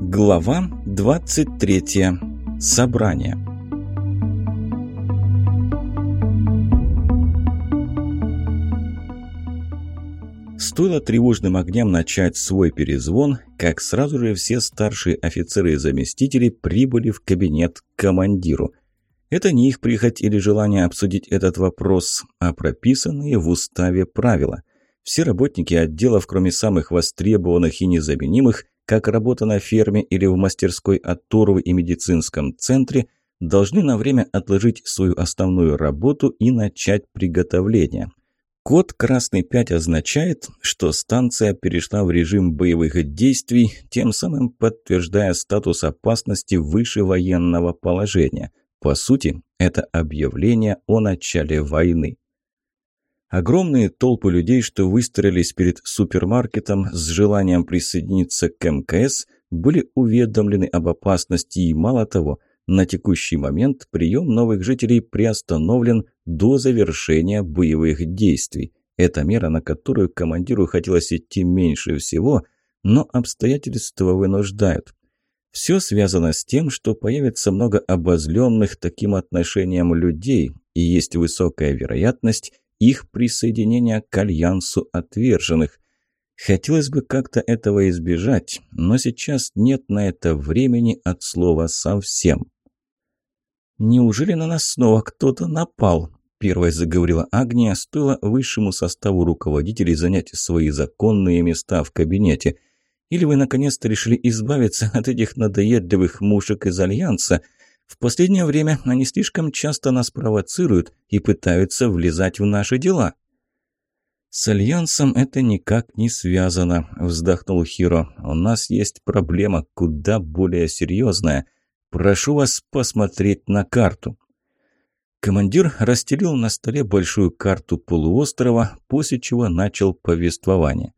Глава 23. Собрание. Стоило тревожным огням начать свой перезвон, как сразу же все старшие офицеры и заместители прибыли в кабинет к командиру. Это не их прихоть или желание обсудить этот вопрос, а прописанные в уставе правила. Все работники отделов, кроме самых востребованных и незаменимых, как работа на ферме или в мастерской Атурвы и медицинском центре, должны на время отложить свою основную работу и начать приготовление. Код «Красный 5» означает, что станция перешла в режим боевых действий, тем самым подтверждая статус опасности выше военного положения. По сути, это объявление о начале войны. Огромные толпы людей, что выстроились перед супермаркетом с желанием присоединиться к МКС, были уведомлены об опасности и, мало того, на текущий момент прием новых жителей приостановлен до завершения боевых действий. Это мера, на которую командиру хотелось идти меньше всего, но обстоятельства вынуждают. Все связано с тем, что появится много обозленных таким отношением людей, и есть высокая вероятность их присоединения к альянсу отверженных. Хотелось бы как-то этого избежать, но сейчас нет на это времени от слова совсем. «Неужели на нас снова кто-то напал?» Первой заговорила Агния, стоило высшему составу руководителей занять свои законные места в кабинете. «Или вы наконец-то решили избавиться от этих надоедливых мушек из Альянса?» В последнее время они слишком часто нас провоцируют и пытаются влезать в наши дела». «С Альянсом это никак не связано», – вздохнул Хиро. «У нас есть проблема куда более серьезная. Прошу вас посмотреть на карту». Командир расстелил на столе большую карту полуострова, после чего начал повествование.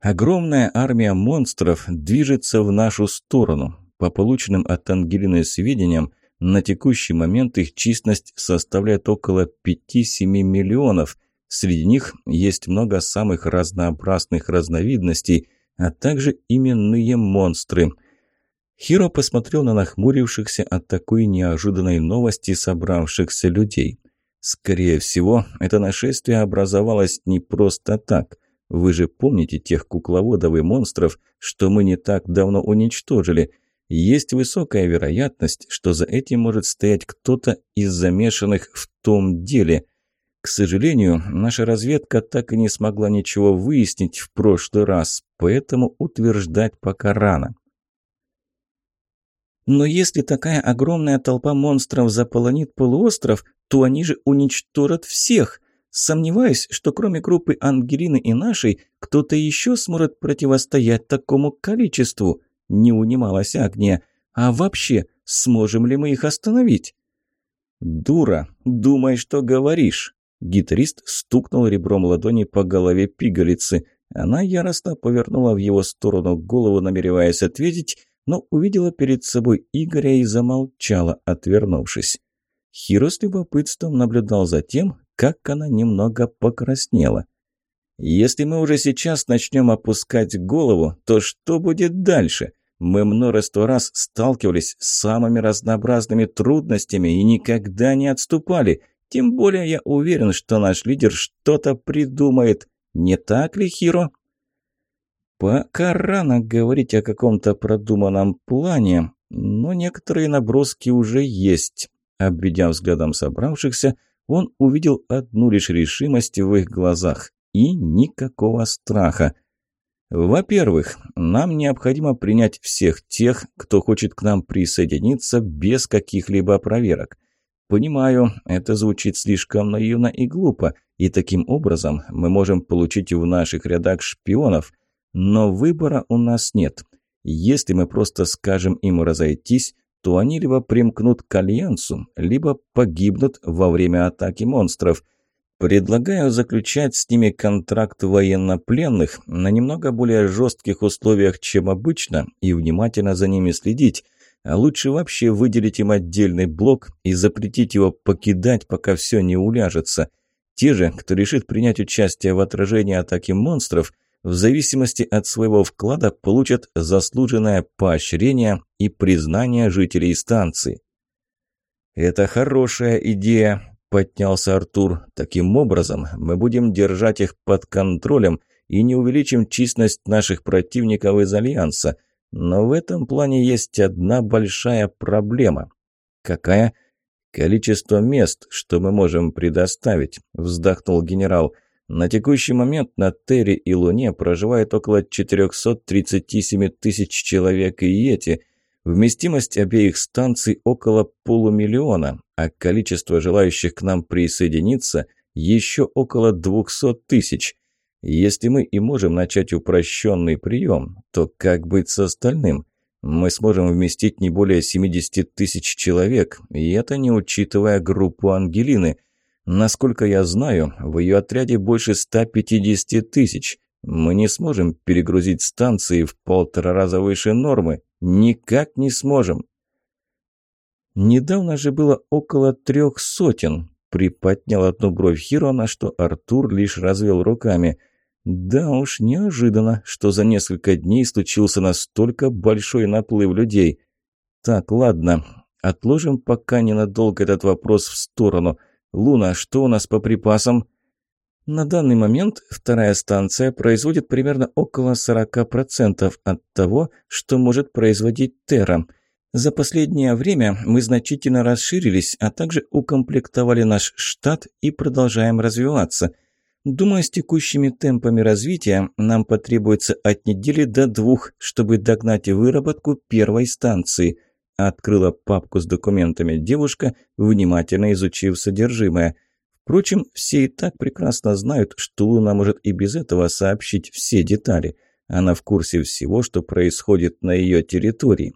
Огромная армия монстров движется в нашу сторону. По полученным от Ангелины сведениям, на текущий момент их численность составляет около 5-7 миллионов. Среди них есть много самых разнообразных разновидностей, а также именные монстры. Хиро посмотрел на нахмурившихся от такой неожиданной новости собравшихся людей. Скорее всего, это нашествие образовалось не просто так. Вы же помните тех кукловодов и монстров, что мы не так давно уничтожили – есть высокая вероятность, что за этим может стоять кто-то из замешанных в том деле. К сожалению, наша разведка так и не смогла ничего выяснить в прошлый раз, поэтому утверждать пока рано. Но если такая огромная толпа монстров заполонит полуостров, то они же уничтожат всех. Сомневаюсь, что кроме группы Ангелины и нашей, кто-то еще сможет противостоять такому количеству. Не унималась Агния. «А вообще, сможем ли мы их остановить?» «Дура, думай, что говоришь!» Гитарист стукнул ребром ладони по голове пигалицы. Она яростно повернула в его сторону голову, намереваясь ответить, но увидела перед собой Игоря и замолчала, отвернувшись. Хиро с любопытством наблюдал за тем, как она немного покраснела. «Если мы уже сейчас начнем опускать голову, то что будет дальше? Мы множество раз сталкивались с самыми разнообразными трудностями и никогда не отступали. Тем более я уверен, что наш лидер что-то придумает. Не так ли, Хиро? Пока рано говорить о каком-то продуманном плане, но некоторые наброски уже есть. Обведя взглядом собравшихся, он увидел одну лишь решимость в их глазах и никакого страха – во-первых, нам необходимо принять всех тех, кто хочет к нам присоединиться без каких-либо проверок. Понимаю, это звучит слишком наивно и глупо, и таким образом мы можем получить в наших рядах шпионов, но выбора у нас нет. Если мы просто скажем им разойтись, то они либо примкнут к Альянсу, либо погибнут во время атаки монстров – Предлагаю заключать с ними контракт военнопленных на немного более жестких условиях, чем обычно, и внимательно за ними следить. А лучше вообще выделить им отдельный блок и запретить его покидать, пока все не уляжется. Те же, кто решит принять участие в отражении атаки монстров, в зависимости от своего вклада получат заслуженное поощрение и признание жителей станции. «Это хорошая идея», – поднялся Артур. «Таким образом мы будем держать их под контролем и не увеличим численность наших противников из Альянса. Но в этом плане есть одна большая проблема». «Какая?» «Количество мест, что мы можем предоставить», – вздохнул генерал. «На текущий момент на Терре и Луне проживает около 437 тысяч человек и Йети. Вместимость обеих станций около полумиллиона, а количество желающих к нам присоединиться еще около 200 тысяч. Если мы и можем начать упрощенный прием, то как быть с остальным?» мы сможем вместить не более 70 тысяч человек, и это не учитывая группу Ангелины. Насколько я знаю, в ее отряде больше 150 тысяч. Мы не сможем перегрузить станции в полтора раза выше нормы. Никак не сможем. Недавно же было около трех сотен. Приподнял одну бровь Хирона, что Артур лишь развел руками – да уж, неожиданно, что за несколько дней случился настолько большой наплыв людей. Так, ладно, отложим пока ненадолго этот вопрос в сторону. Луна, что у нас по припасам? На данный момент вторая станция производит примерно около 40% от того, что может производить Терра. За последнее время мы значительно расширились, а также укомплектовали наш штат и продолжаем развиваться – Думаю, с текущими темпами развития нам потребуется от недели до двух, чтобы догнать выработку первой станции. Открыла папку с документами девушка, внимательно изучив содержимое. Впрочем, все и так прекрасно знают, что Луна может и без этого сообщить все детали. Она в курсе всего, что происходит на ее территории.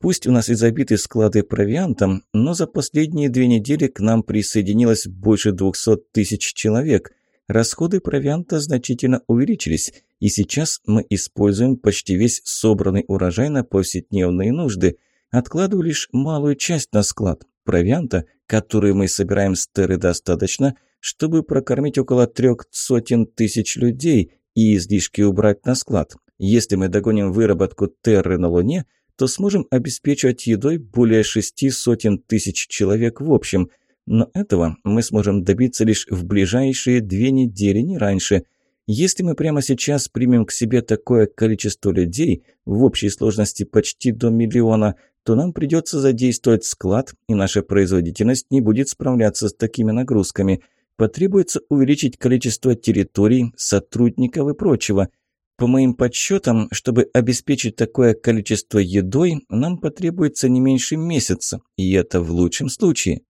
Пусть у нас и забиты склады провиантом, но за последние две недели к нам присоединилось больше двухсот тысяч человек – расходы провианта значительно увеличились, и сейчас мы используем почти весь собранный урожай на повседневные нужды, откладываю лишь малую часть на склад. Провианта, который мы собираем с Терры, достаточно, чтобы прокормить около трех сотен тысяч людей и излишки убрать на склад. Если мы догоним выработку Терры на Луне, то сможем обеспечивать едой более шести сотен тысяч человек в общем – но этого мы сможем добиться лишь в ближайшие две недели, не раньше. Если мы прямо сейчас примем к себе такое количество людей, в общей сложности почти до миллиона, то нам придется задействовать склад, и наша производительность не будет справляться с такими нагрузками. Потребуется увеличить количество территорий, сотрудников и прочего. По моим подсчетам, чтобы обеспечить такое количество едой, нам потребуется не меньше месяца, и это в лучшем случае.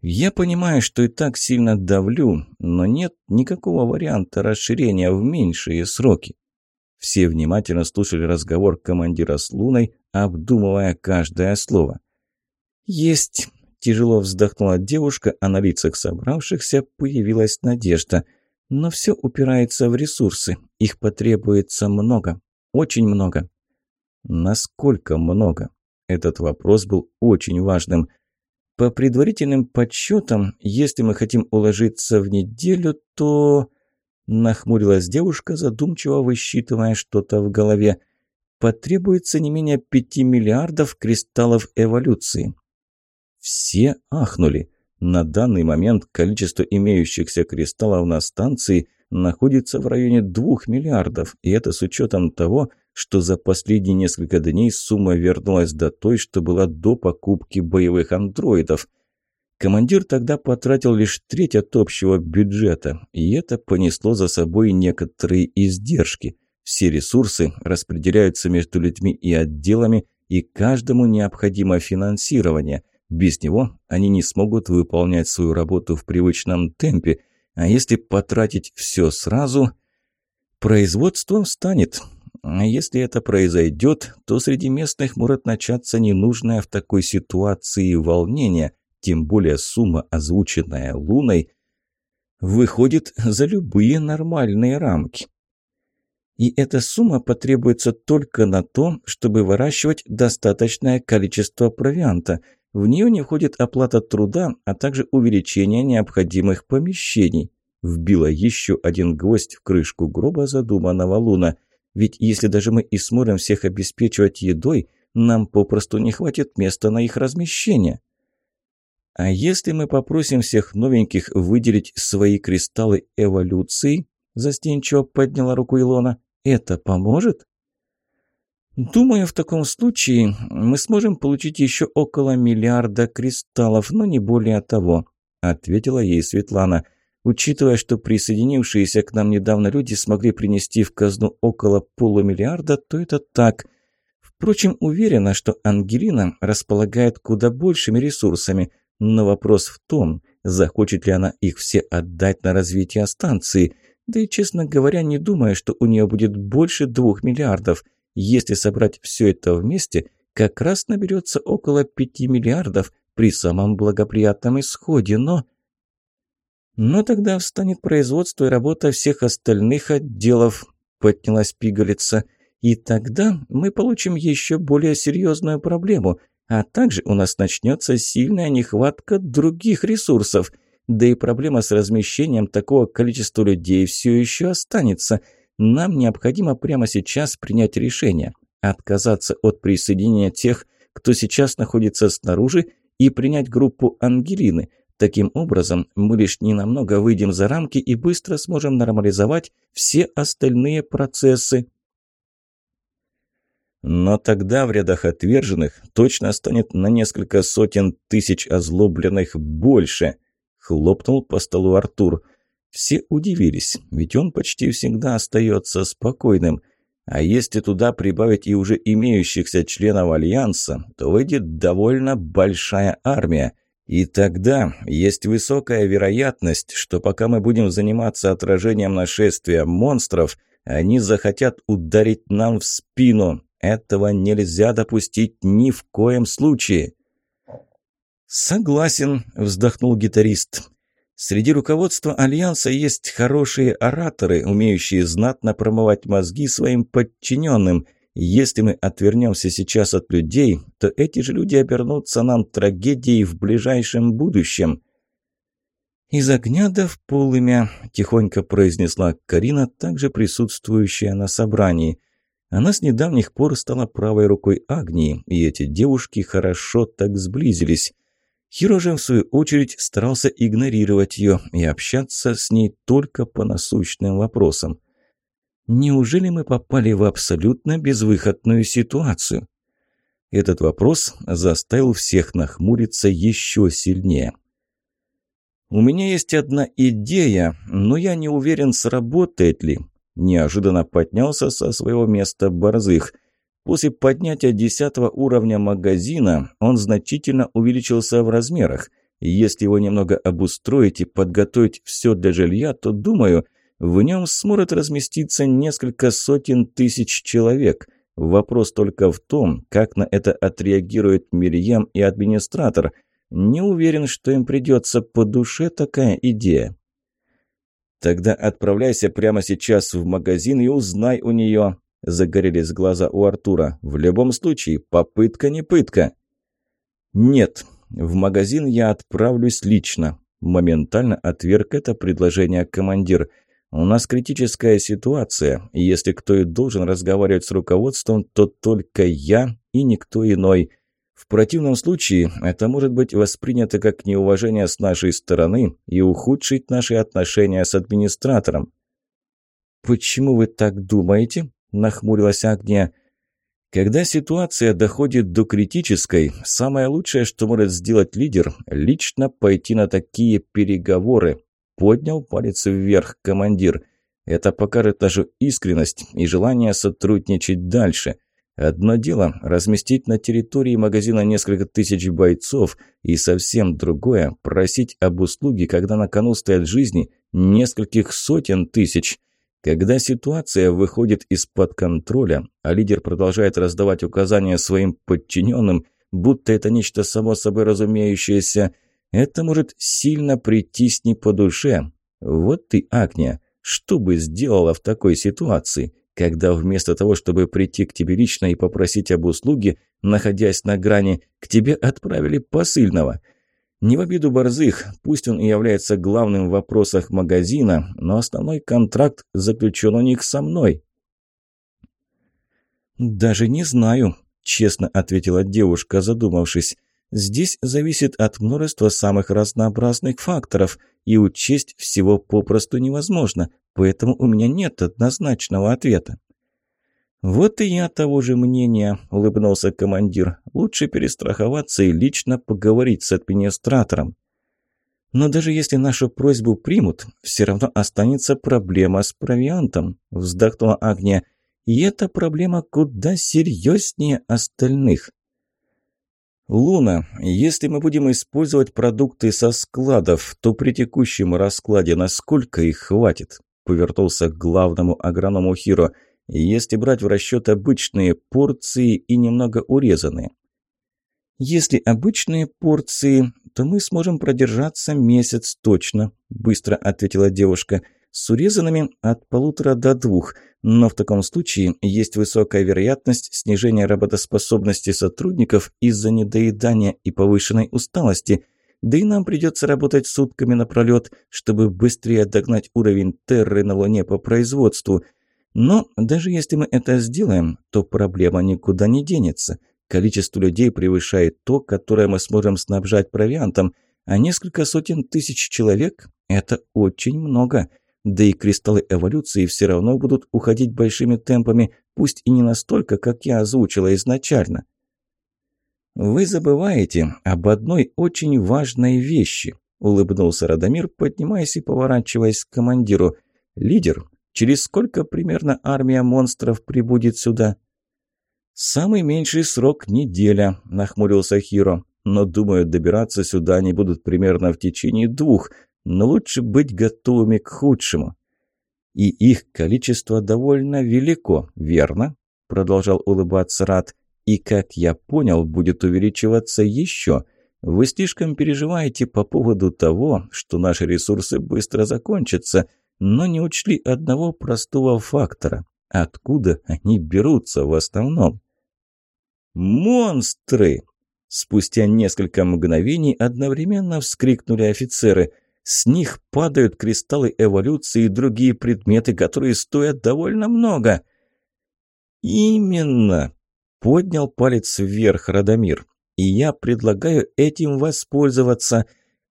Я понимаю, что и так сильно давлю, но нет никакого варианта расширения в меньшие сроки. Все внимательно слушали разговор командира с Луной, обдумывая каждое слово. «Есть!» – тяжело вздохнула девушка, а на лицах собравшихся появилась надежда. «Но все упирается в ресурсы. Их потребуется много. Очень много». «Насколько много?» Этот вопрос был очень важным. По предварительным подсчетам, если мы хотим уложиться в неделю, то... Нахмурилась девушка, задумчиво высчитывая что-то в голове. Потребуется не менее пяти миллиардов кристаллов эволюции. Все ахнули. На данный момент количество имеющихся кристаллов на станции находится в районе двух миллиардов, и это с учетом того, что за последние несколько дней сумма вернулась до той, что была до покупки боевых андроидов. Командир тогда потратил лишь треть от общего бюджета, и это понесло за собой некоторые издержки. Все ресурсы распределяются между людьми и отделами, и каждому необходимо финансирование. Без него они не смогут выполнять свою работу в привычном темпе, а если потратить все сразу, производством станет – а если это произойдет, то среди местных может начаться ненужное в такой ситуации волнение, тем более сумма, озвученная Луной, выходит за любые нормальные рамки. И эта сумма потребуется только на то, чтобы выращивать достаточное количество провианта. В нее не входит оплата труда, а также увеличение необходимых помещений. вбила еще один гвоздь в крышку гроба задуманного Луна. Ведь если даже мы и сможем всех обеспечивать едой, нам попросту не хватит места на их размещение. А если мы попросим всех новеньких выделить свои кристаллы эволюции, застенчиво подняла руку Илона, это поможет? Думаю, в таком случае мы сможем получить еще около миллиарда кристаллов, но не более того, ответила ей Светлана. Учитывая, что присоединившиеся к нам недавно люди смогли принести в казну около полумиллиарда, то это так. Впрочем, уверена, что Ангелина располагает куда большими ресурсами, но вопрос в том, захочет ли она их все отдать на развитие станции. Да и, честно говоря, не думаю, что у нее будет больше двух миллиардов – если собрать все это вместе, как раз наберется около 5 миллиардов при самом благоприятном исходе, но... Но тогда встанет производство и работа всех остальных отделов, поднялась пигалица. И тогда мы получим еще более серьезную проблему, а также у нас начнется сильная нехватка других ресурсов. Да и проблема с размещением такого количества людей все еще останется – нам необходимо прямо сейчас принять решение, отказаться от присоединения тех, кто сейчас находится снаружи, и принять группу Ангелины. Таким образом, мы лишь ненамного выйдем за рамки и быстро сможем нормализовать все остальные процессы. Но тогда в рядах отверженных точно станет на несколько сотен тысяч озлобленных больше, хлопнул по столу Артур. Все удивились, ведь он почти всегда остается спокойным. А если туда прибавить и уже имеющихся членов Альянса, то выйдет довольно большая армия. И тогда есть высокая вероятность, что пока мы будем заниматься отражением нашествия монстров, они захотят ударить нам в спину. Этого нельзя допустить ни в коем случае. «Согласен», – вздохнул гитарист. Среди руководства Альянса есть хорошие ораторы, умеющие знатно промывать мозги своим подчиненным. Если мы отвернемся сейчас от людей, то эти же люди обернутся нам трагедией в ближайшем будущем. «Из огня да в полымя», – тихонько произнесла Карина, также присутствующая на собрании. Она с недавних пор стала правой рукой Агнии, и эти девушки хорошо так сблизились. Хиро же, в свою очередь, старался игнорировать ее и общаться с ней только по насущным вопросам. Неужели мы попали в абсолютно безвыходную ситуацию? Этот вопрос заставил всех нахмуриться еще сильнее. «У меня есть одна идея, но я не уверен, сработает ли». Неожиданно поднялся со своего места Борзых – После поднятия 10 уровня магазина он значительно увеличился в размерах. Если его немного обустроить и подготовить все для жилья, то, думаю, в нем сможет разместиться несколько сотен тысяч человек. Вопрос только в том, как на это отреагирует Мирьям и администратор. Не уверен, что им придется по душе такая идея. Тогда отправляйся прямо сейчас в магазин и узнай у нее, Загорелись глаза у Артура. «В любом случае, попытка не пытка». «Нет, в магазин я отправлюсь лично», – моментально отверг это предложение командир. «У нас критическая ситуация, и если кто и должен разговаривать с руководством, то только я и никто иной. В противном случае это может быть воспринято как неуважение с нашей стороны и ухудшить наши отношения с администратором». «Почему вы так думаете?» – нахмурилась Агния. «Когда ситуация доходит до критической, самое лучшее, что может сделать лидер – лично пойти на такие переговоры», – поднял палец вверх командир. «Это покажет нашу искренность и желание сотрудничать дальше». Одно дело – разместить на территории магазина несколько тысяч бойцов, и совсем другое – просить об услуге, когда на кону стоят жизни нескольких сотен тысяч. Когда ситуация выходит из-под контроля, а лидер продолжает раздавать указания своим подчиненным, будто это нечто само собой разумеющееся, это может сильно прийти с не по душе. Вот ты, Агния, что бы сделала в такой ситуации, когда вместо того, чтобы прийти к тебе лично и попросить об услуге, находясь на грани, к тебе отправили посыльного – Не в обиду Борзых, пусть он и является главным в вопросах магазина, но основной контракт заключен у них со мной. «Даже не знаю», – честно ответила девушка, задумавшись. «Здесь зависит от множества самых разнообразных факторов, и учесть всего попросту невозможно, поэтому у меня нет однозначного ответа». «Вот и я того же мнения», – улыбнулся командир. «Лучше перестраховаться и лично поговорить с администратором». «Но даже если нашу просьбу примут, все равно останется проблема с провиантом», – вздохнула Агния. «И эта проблема куда серьезнее остальных». «Луна, если мы будем использовать продукты со складов, то при текущем раскладе насколько их хватит?» – повернулся к главному агроному Хиро – если брать в расчет обычные порции и немного урезанные. «Если обычные порции, то мы сможем продержаться месяц точно», – быстро ответила девушка. «С урезанными от полутора до двух, но в таком случае есть высокая вероятность снижения работоспособности сотрудников из-за недоедания и повышенной усталости». Да и нам придется работать сутками напролет, чтобы быстрее догнать уровень терры на Луне по производству – но даже если мы это сделаем, то проблема никуда не денется. Количество людей превышает то, которое мы сможем снабжать провиантом, а несколько сотен тысяч человек – это очень много. Да и кристаллы эволюции все равно будут уходить большими темпами, пусть и не настолько, как я озвучила изначально. «Вы забываете об одной очень важной вещи», – улыбнулся Радомир, поднимаясь и поворачиваясь к командиру. «Лидер, Через сколько примерно армия монстров прибудет сюда?» «Самый меньший срок – неделя», – нахмурился Хиро. «Но, думаю, добираться сюда они будут примерно в течение двух, но лучше быть готовыми к худшему». «И их количество довольно велико, верно?» – продолжал улыбаться Рад. «И, как я понял, будет увеличиваться еще. Вы слишком переживаете по поводу того, что наши ресурсы быстро закончатся» но не учли одного простого фактора. Откуда они берутся в основном? «Монстры!» Спустя несколько мгновений одновременно вскрикнули офицеры. С них падают кристаллы эволюции и другие предметы, которые стоят довольно много. «Именно!» – поднял палец вверх Радомир. «И я предлагаю этим воспользоваться.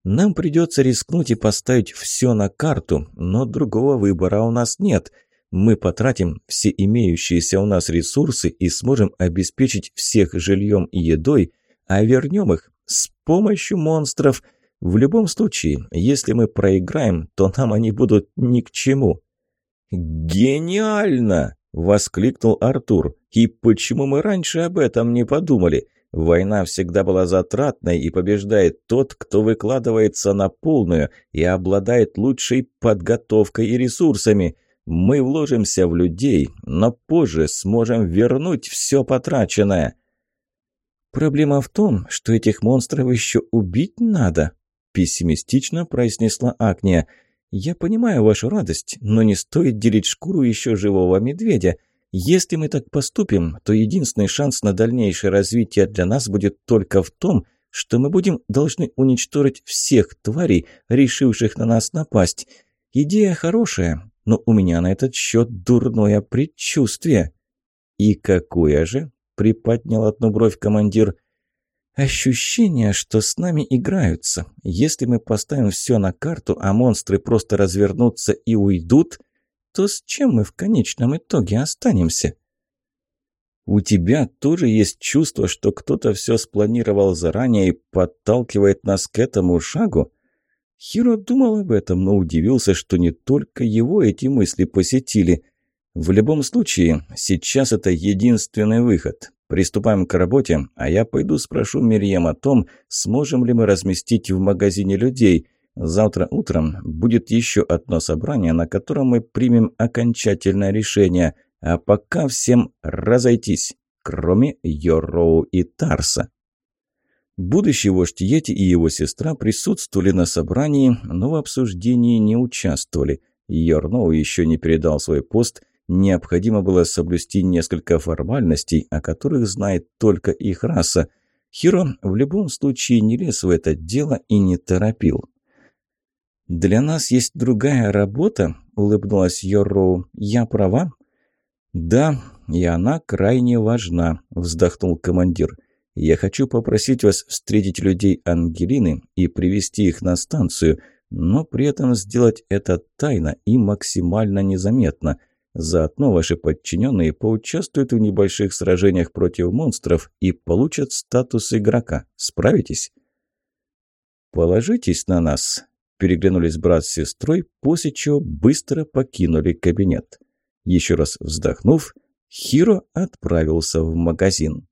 Нам придется рискнуть и поставить все на карту, но другого выбора у нас нет. Мы потратим все имеющиеся у нас ресурсы и сможем обеспечить всех жильем и едой, а вернем их с помощью монстров. В любом случае, если мы проиграем, то нам они будут ни к чему». «Гениально!» – воскликнул Артур. «И почему мы раньше об этом не подумали?» Война всегда была затратной, и побеждает тот, кто выкладывается на полную и обладает лучшей подготовкой и ресурсами. Мы вложимся в людей, но позже сможем вернуть все потраченное. «Проблема в том, что этих монстров еще убить надо», – пессимистично произнесла Агния. «Я понимаю вашу радость, но не стоит делить шкуру еще живого медведя. Если мы так поступим, то единственный шанс на дальнейшее развитие для нас будет только в том, что мы будем должны уничтожить всех тварей, решивших на нас напасть. Идея хорошая, но у меня на этот счет дурное предчувствие». «И какое же?» – приподнял одну бровь командир. «Ощущение, что с нами играются. Если мы поставим все на карту, а монстры просто развернутся и уйдут, то с чем мы в конечном итоге останемся? У тебя тоже есть чувство, что кто-то все спланировал заранее и подталкивает нас к этому шагу? Хиро думал об этом, но удивился, что не только его эти мысли посетили. В любом случае, сейчас это единственный выход. Приступаем к работе, а я пойду спрошу Мирьям о том, сможем ли мы разместить в магазине людей – Завтра утром будет еще одно собрание, на котором мы примем окончательное решение. А пока всем разойтись, кроме Йороу и Тарса. Будущий вождь Йети и его сестра присутствовали на собрании, но в обсуждении не участвовали. Йорноу еще не передал свой пост, необходимо было соблюсти несколько формальностей, о которых знает только их раса – Хиро в любом случае не лез в это дело и не торопил. «Для нас есть другая работа», — улыбнулась Йорроу. «Я права?» «Да, и она крайне важна», — вздохнул командир. «Я хочу попросить вас встретить людей Ангелины и привести их на станцию, но при этом сделать это тайно и максимально незаметно. Заодно ваши подчиненные поучаствуют в небольших сражениях против монстров и получат статус игрока. Справитесь?» «Положитесь на нас», – переглянулись брат с сестрой, после чего быстро покинули кабинет. Еще раз вздохнув, Хиро отправился в магазин.